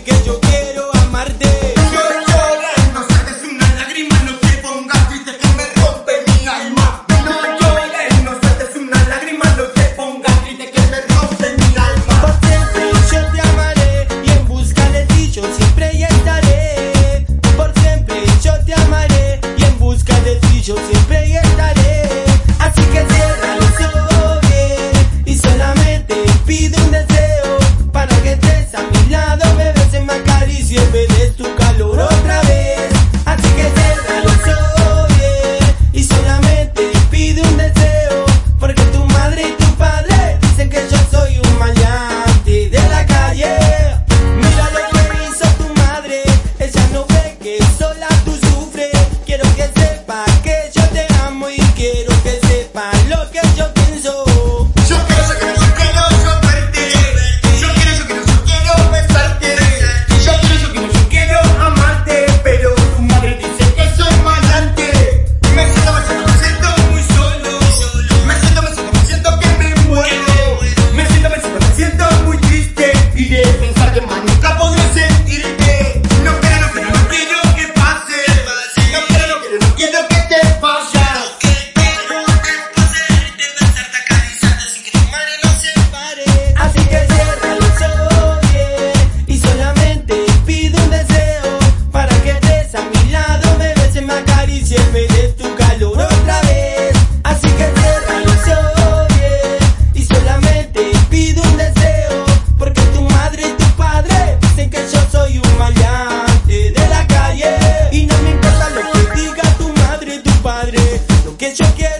que yo quiero amarte. Get your get